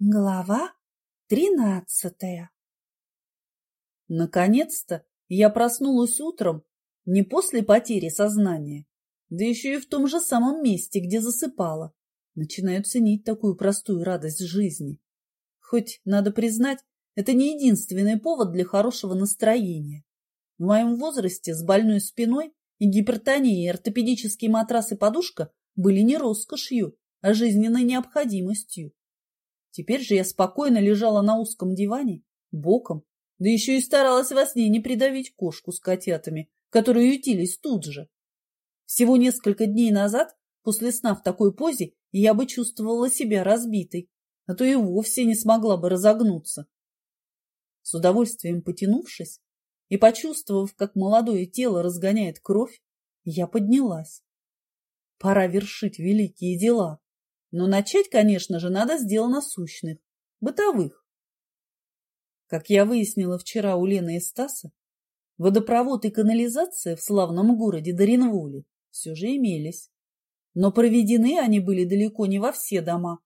Глава тринадцатая Наконец-то я проснулась утром не после потери сознания, да еще и в том же самом месте, где засыпала. Начинаю ценить такую простую радость жизни. Хоть, надо признать, это не единственный повод для хорошего настроения. В моем возрасте с больной спиной и гипертонией ортопедический матрас и подушка были не роскошью, а жизненной необходимостью. Теперь же я спокойно лежала на узком диване, боком, да еще и старалась во сне не придавить кошку с котятами, которые ютились тут же. Всего несколько дней назад, после сна в такой позе, я бы чувствовала себя разбитой, а то и вовсе не смогла бы разогнуться. С удовольствием потянувшись и почувствовав, как молодое тело разгоняет кровь, я поднялась. Пора вершить великие дела. Но начать, конечно же, надо с дел насущных, бытовых. Как я выяснила вчера у Лены и Стаса, водопровод и канализация в славном городе Даринволе все же имелись. Но проведены они были далеко не во все дома.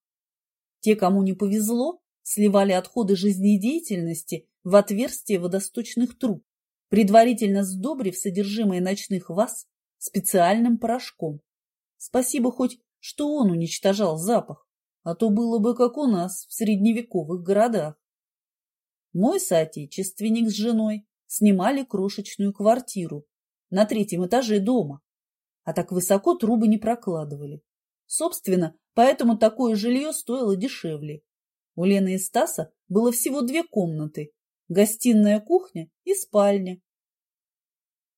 Те, кому не повезло, сливали отходы жизнедеятельности в отверстия водосточных труб, предварительно сдобрив содержимое ночных ваз специальным порошком. Спасибо хоть что он уничтожал запах, а то было бы как у нас в средневековых городах. Мой соотечественник с женой снимали крошечную квартиру на третьем этаже дома, а так высоко трубы не прокладывали. Собственно, поэтому такое жилье стоило дешевле. У Лены и Стаса было всего две комнаты – гостиная кухня и спальня.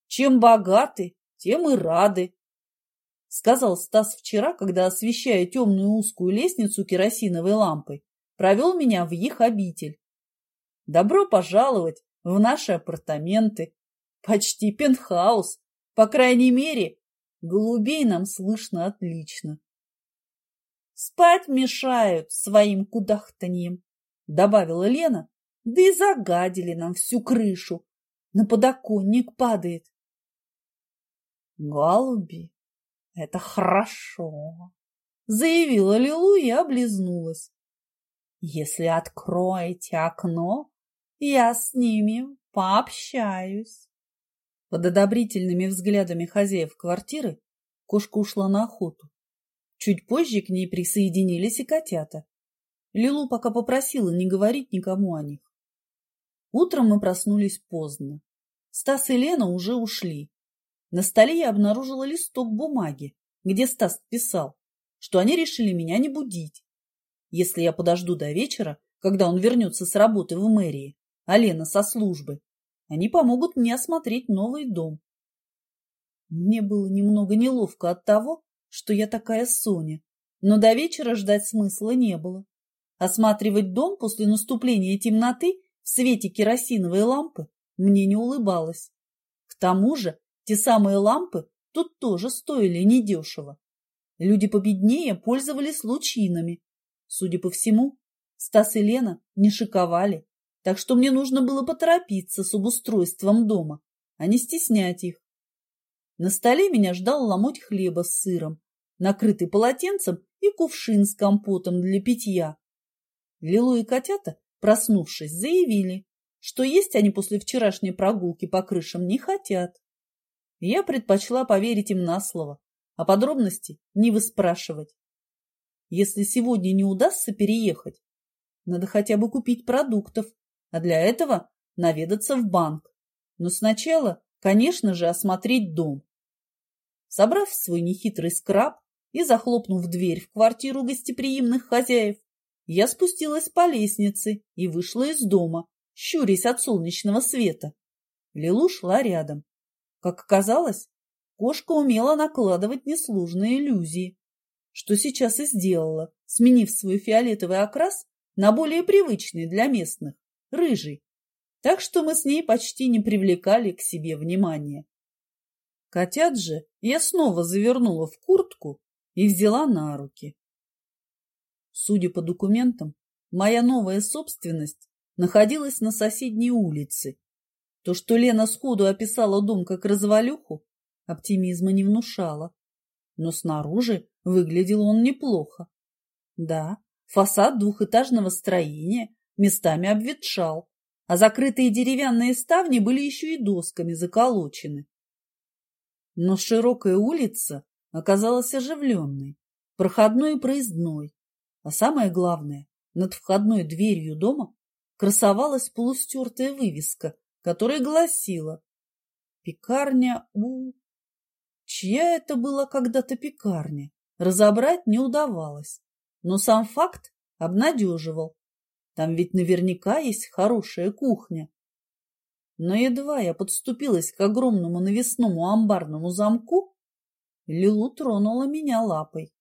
Чем богаты, тем и рады, — сказал Стас вчера, когда, освещая темную узкую лестницу керосиновой лампой, провел меня в их обитель. Добро пожаловать в наши апартаменты. Почти пентхаус. По крайней мере, голубей нам слышно отлично. Спать мешают своим кудахтаньем, добавила Лена, да и загадили нам всю крышу. На подоконник падает. Голуби это хорошо, заявила Лилу и облизнулась. Если откроете окно, я с ними пообщаюсь. Под одобрительными взглядами хозяев квартиры кошка ушла на охоту. Чуть позже к ней присоединились и котята. Лилу пока попросила не говорить никому о них. Утром мы проснулись поздно. Стас и Лена уже ушли. На столе я обнаружила листок бумаги, где Стас писал, что они решили меня не будить. Если я подожду до вечера, когда он вернется с работы в мэрии, а Лена со службы, они помогут мне осмотреть новый дом. Мне было немного неловко от того, что я такая Соня, но до вечера ждать смысла не было. Осматривать дом после наступления темноты в свете керосиновой лампы мне не улыбалось. К тому же те самые лампы тут тоже стоили недешево. Люди победнее пользовались лучинами. Судя по всему, Стас и Лена не шиковали, так что мне нужно было поторопиться с обустройством дома, а не стеснять их. На столе меня ждал ломоть хлеба с сыром, накрытый полотенцем и кувшин с компотом для питья. Лилу и котята, проснувшись, заявили, что есть они после вчерашней прогулки по крышам не хотят. Я предпочла поверить им на слово, а подробности не выспрашивать. Если сегодня не удастся переехать, надо хотя бы купить продуктов, а для этого наведаться в банк. Но сначала, конечно же, осмотреть дом. Собрав свой нехитрый скраб и захлопнув дверь в квартиру гостеприимных хозяев, я спустилась по лестнице и вышла из дома, щурясь от солнечного света. Лилу шла рядом. Как оказалось, кошка умела накладывать несложные иллюзии, что сейчас и сделала, сменив свой фиолетовый окрас на более привычный для местных, рыжий. Так что мы с ней почти не привлекали к себе внимания. Котят же я снова завернула в куртку и взяла на руки. Судя по документам, моя новая собственность находилась на соседней улице то, что Лена сходу описала дом как развалюху, оптимизма не внушало. Но снаружи выглядел он неплохо. Да, Фасад двухэтажного строения местами обветшал, а закрытые деревянные ставни были еще и досками заколочены. Но широкая улица оказалась оживленной, проходной и проездной, а самое главное, над входной дверью дома красовалась полустертая вывеска, которая гласила «Пекарня у...» Чья это была когда-то пекарня, разобрать не удавалось, но сам факт обнадеживал. Там ведь наверняка есть хорошая кухня. Но едва я подступилась к огромному навесному амбарному замку, Лилу тронула меня лапой.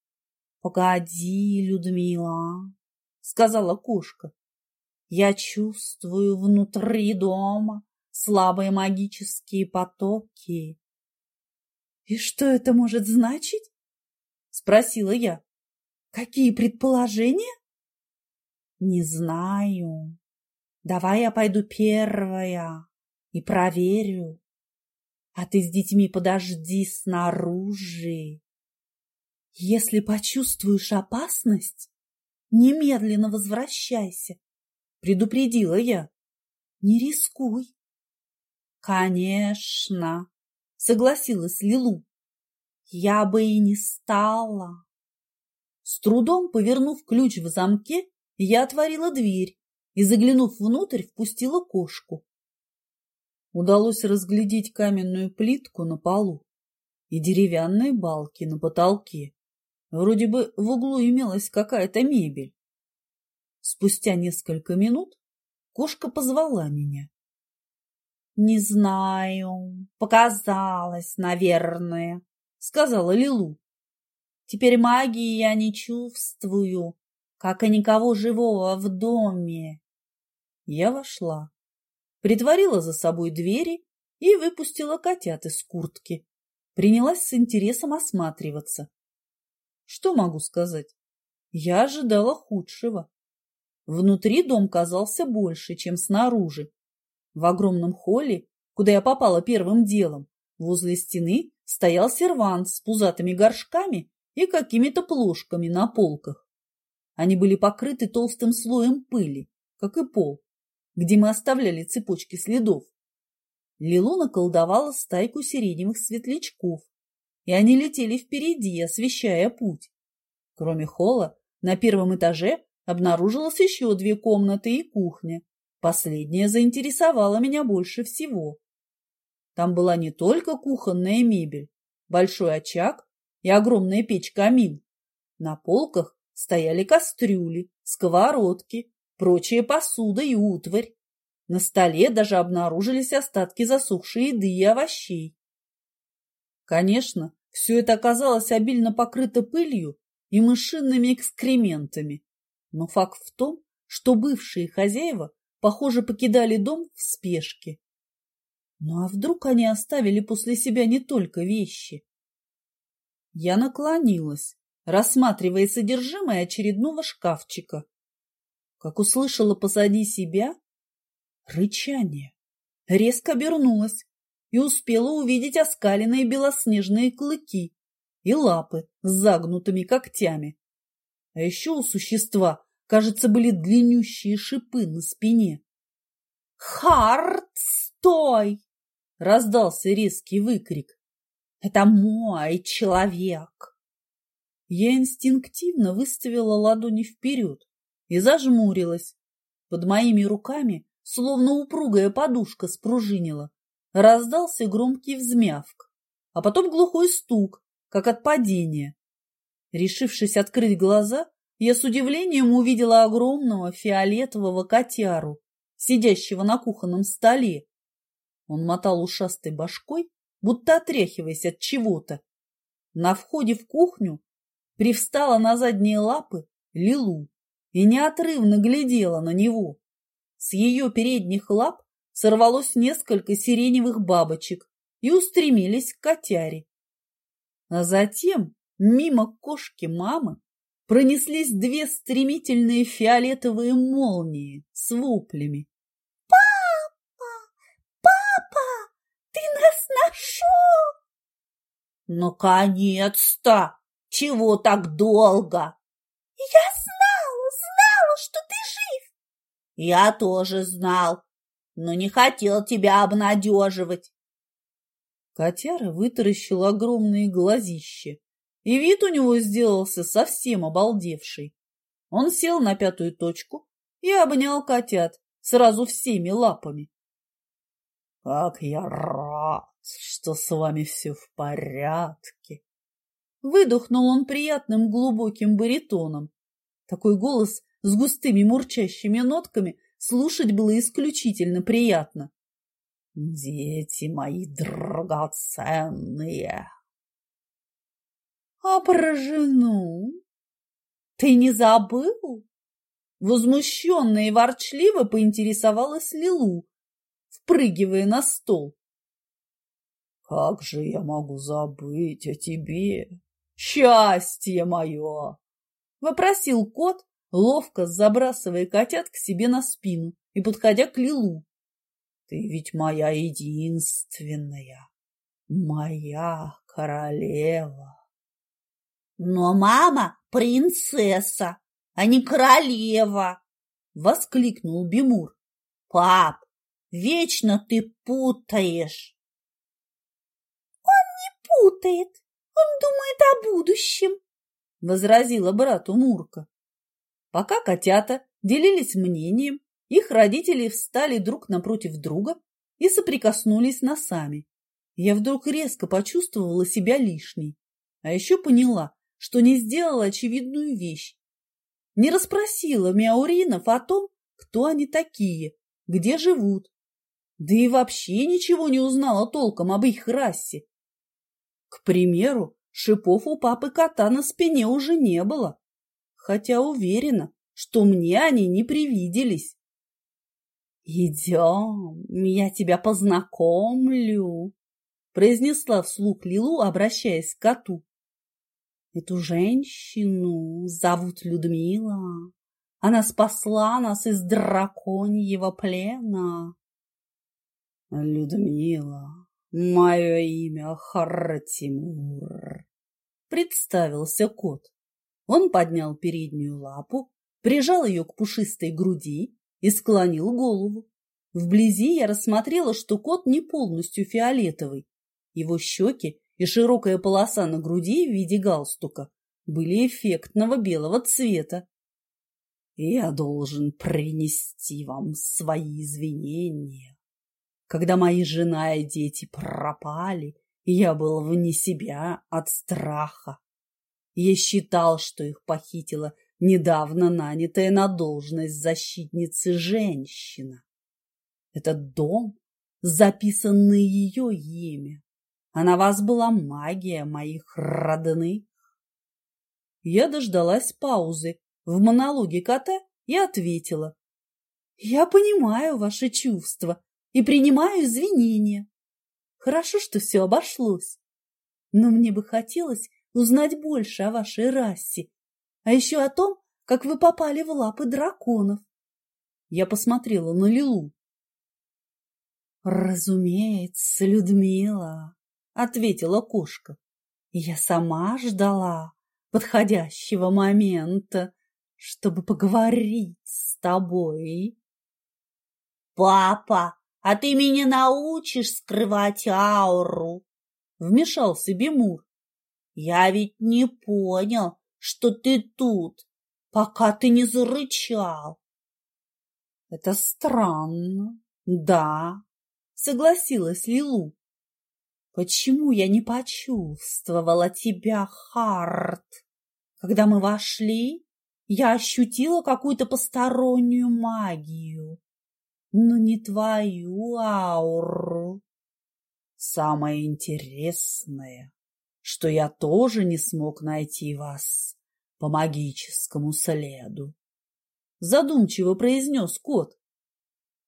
— Погоди, Людмила, — сказала кошка. — Я чувствую внутри дома слабые магические потоки. — И что это может значить? — спросила я. — Какие предположения? — Не знаю. Давай я пойду первая и проверю. А ты с детьми подожди снаружи. Если почувствуешь опасность, немедленно возвращайся, предупредила я. Не рискуй. Конечно, согласилась Лилу. Я бы и не стала. С трудом повернув ключ в замке, я отворила дверь и, заглянув внутрь, впустила кошку. Удалось разглядеть каменную плитку на полу и деревянные балки на потолке. Вроде бы в углу имелась какая-то мебель. Спустя несколько минут кошка позвала меня. — Не знаю, показалось, наверное, — сказала Лилу. — Теперь магии я не чувствую, как и никого живого в доме. Я вошла, притворила за собой двери и выпустила котят из куртки. Принялась с интересом осматриваться. Что могу сказать? Я ожидала худшего. Внутри дом казался больше, чем снаружи. В огромном холле, куда я попала первым делом, возле стены стоял сервант с пузатыми горшками и какими-то плошками на полках. Они были покрыты толстым слоем пыли, как и пол где мы оставляли цепочки следов. Лилу наколдовала стайку сиреневых светлячков, и они летели впереди, освещая путь. Кроме холла, на первом этаже обнаружилось еще две комнаты и кухня. Последняя заинтересовала меня больше всего. Там была не только кухонная мебель, большой очаг и огромная печь-камин. На полках стояли кастрюли, сковородки, прочая посуда и утварь. На столе даже обнаружились остатки засохшей еды и овощей. Конечно, все это оказалось обильно покрыто пылью и мышиными экскрементами. Но факт в том, что бывшие хозяева, похоже, покидали дом в спешке. Ну а вдруг они оставили после себя не только вещи? Я наклонилась, рассматривая содержимое очередного шкафчика как услышала позади себя рычание. Резко обернулась и успела увидеть оскаленные белоснежные клыки и лапы с загнутыми когтями. А еще у существа, кажется, были длиннющие шипы на спине. «Харт, стой!» — раздался резкий выкрик. «Это мой человек!» Я инстинктивно выставила ладони вперед, и зажмурилась. Под моими руками, словно упругая подушка, спружинила. Раздался громкий взмявк, а потом глухой стук, как от падения. Решившись открыть глаза, я с удивлением увидела огромного фиолетового котяру, сидящего на кухонном столе. Он мотал ушастой башкой, будто отряхиваясь от чего-то. На входе в кухню привстала на задние лапы Лилу и неотрывно глядела на него. С ее передних лап сорвалось несколько сиреневых бабочек и устремились к котяре. А затем мимо кошки мамы пронеслись две стремительные фиолетовые молнии с воплями. «Папа! Папа! Ты нас нашел!» «Наконец-то! Чего так долго?» «Я знаю!» Я тоже знал, но не хотел тебя обнадеживать. Котяра вытаращил огромные глазища, и вид у него сделался совсем обалдевший. Он сел на пятую точку и обнял котят сразу всеми лапами. — Как я рад, что с вами все в порядке! Выдохнул он приятным глубоким баритоном. Такой голос с густыми мурчащими нотками слушать было исключительно приятно. Дети мои драгоценные! А про жену ты не забыл? Возмущенно и ворчливо поинтересовалась Лилу, впрыгивая на стол. Как же я могу забыть о тебе, счастье мое? Вопросил кот, ловко забрасывая котят к себе на спину и подходя к Лилу. Ты ведь моя единственная, моя королева. Но мама принцесса, а не королева, воскликнул Бимур. Пап, вечно ты путаешь. Он не путает, он думает о будущем, возразила брату Мурка. Пока котята делились мнением, их родители встали друг напротив друга и соприкоснулись носами. Я вдруг резко почувствовала себя лишней, а еще поняла, что не сделала очевидную вещь. Не расспросила Мяуринов о том, кто они такие, где живут, да и вообще ничего не узнала толком об их расе. К примеру, шипов у папы кота на спине уже не было, хотя уверена, что мне они не привиделись. «Идем, я тебя познакомлю», — произнесла вслух Лилу, обращаясь к коту. «Эту женщину зовут Людмила. Она спасла нас из драконьего плена». «Людмила, мое имя Хартимур», — представился кот. Он поднял переднюю лапу, прижал ее к пушистой груди и склонил голову. Вблизи я рассмотрела, что кот не полностью фиолетовый. Его щеки и широкая полоса на груди в виде галстука были эффектного белого цвета. Я должен принести вам свои извинения. Когда мои жена и дети пропали, я был вне себя от страха. Я считал, что их похитила недавно нанятая на должность защитницы женщина. Этот дом записан на ее имя, а на вас была магия моих родных. Я дождалась паузы в монологе кота и ответила. Я понимаю ваши чувства и принимаю извинения. Хорошо, что все обошлось. Но мне бы хотелось узнать больше о вашей расе а еще о том, как вы попали в лапы драконов. Я посмотрела на Лилу. «Разумеется, Людмила», — ответила кошка. «Я сама ждала подходящего момента, чтобы поговорить с тобой». «Папа, а ты меня научишь скрывать ауру?» — вмешался Бемур. «Я ведь не понял, что ты тут, пока ты не зарычал. Это странно, да, согласилась Лилу. Почему я не почувствовала тебя, Харт? Когда мы вошли, я ощутила какую-то постороннюю магию, но не твою ауру. Самое интересное, что я тоже не смог найти вас по магическому следу. Задумчиво произнес кот.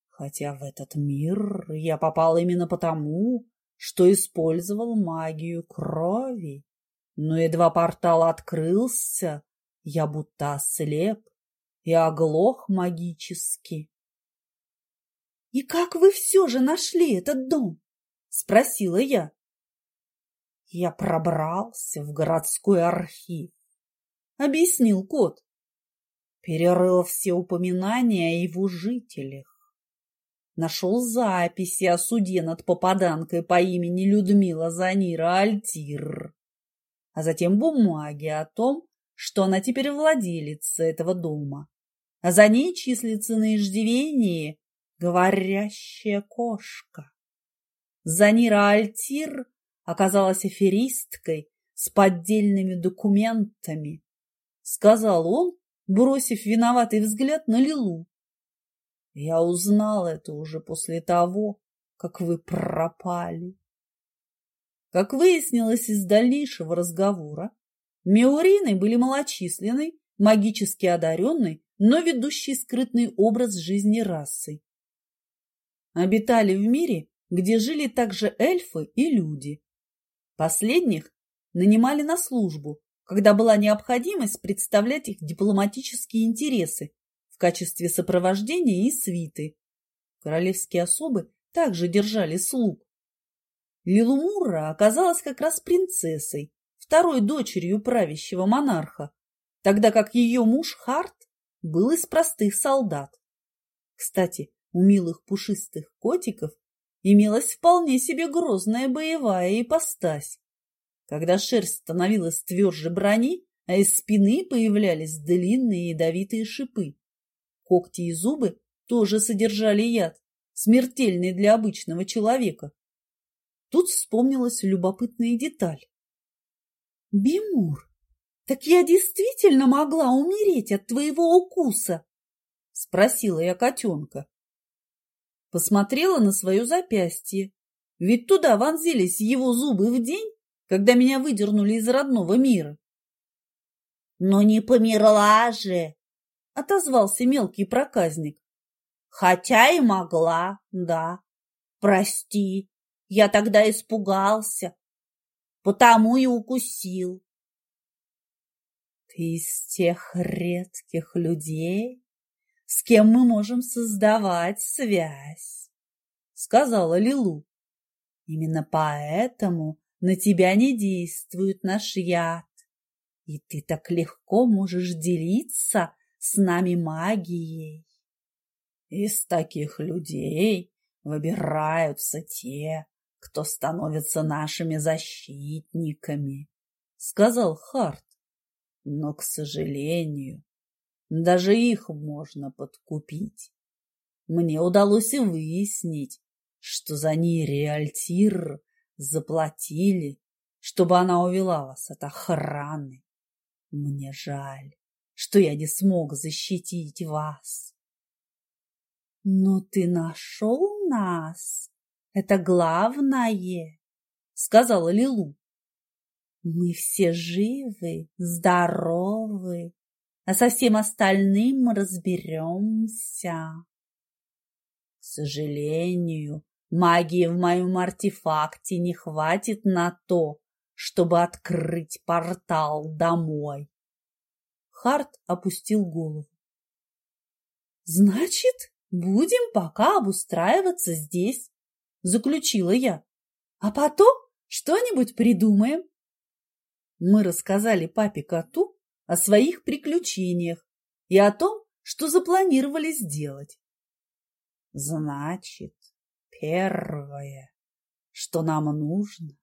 Хотя в этот мир я попал именно потому, что использовал магию крови. Но едва портал открылся, я будто ослеп и оглох магически. — И как вы все же нашли этот дом? — спросила я. Я пробрался в городской архив, — объяснил кот. перерыл все упоминания о его жителях. Нашел записи о суде над попаданкой по имени Людмила Занира Альтир, а затем бумаги о том, что она теперь владелица этого дома, а за ней числится на иждивении говорящая кошка. Занира Альтир оказалась аферисткой с поддельными документами, сказал он, бросив виноватый взгляд на Лилу. Я узнал это уже после того, как вы пропали. Как выяснилось из дальнейшего разговора, Меурины были малочисленной, магически одаренной, но ведущей скрытный образ жизни расы. Обитали в мире, где жили также эльфы и люди. Последних нанимали на службу, когда была необходимость представлять их дипломатические интересы в качестве сопровождения и свиты. Королевские особы также держали слуг. Лилумура оказалась как раз принцессой, второй дочерью правящего монарха, тогда как ее муж Харт был из простых солдат. Кстати, у милых пушистых котиков имелась вполне себе грозная боевая ипостась. Когда шерсть становилась тверже брони, а из спины появлялись длинные ядовитые шипы. Когти и зубы тоже содержали яд, смертельный для обычного человека. Тут вспомнилась любопытная деталь. «Бимур, так я действительно могла умереть от твоего укуса?» — спросила я котенка. Посмотрела на свое запястье, ведь туда вонзились его зубы в день, когда меня выдернули из родного мира. «Но не померла же!» — отозвался мелкий проказник. «Хотя и могла, да. Прости, я тогда испугался, потому и укусил». «Ты из тех редких людей, с кем мы можем создавать связь», — сказала Лилу. «Именно поэтому на тебя не действует наш яд, и ты так легко можешь делиться с нами магией. Из таких людей выбираются те, кто становится нашими защитниками, — сказал Харт. Но, к сожалению, даже их можно подкупить. Мне удалось и выяснить, что за ней Альтир заплатили, чтобы она увела вас от охраны. Мне жаль, что я не смог защитить вас. Но ты нашел нас. Это главное, сказала Лилу. Мы все живы, здоровы, а со всем остальным мы разберемся. К сожалению, Магии в моем артефакте не хватит на то, чтобы открыть портал домой. Харт опустил голову. Значит, будем пока обустраиваться здесь, заключила я. А потом что-нибудь придумаем. Мы рассказали папе-коту о своих приключениях и о том, что запланировали сделать. Значит, Первое, что нам нужно,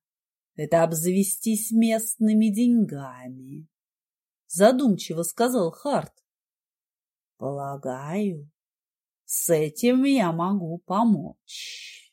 это обзавестись местными деньгами, задумчиво сказал Харт. Полагаю, с этим я могу помочь.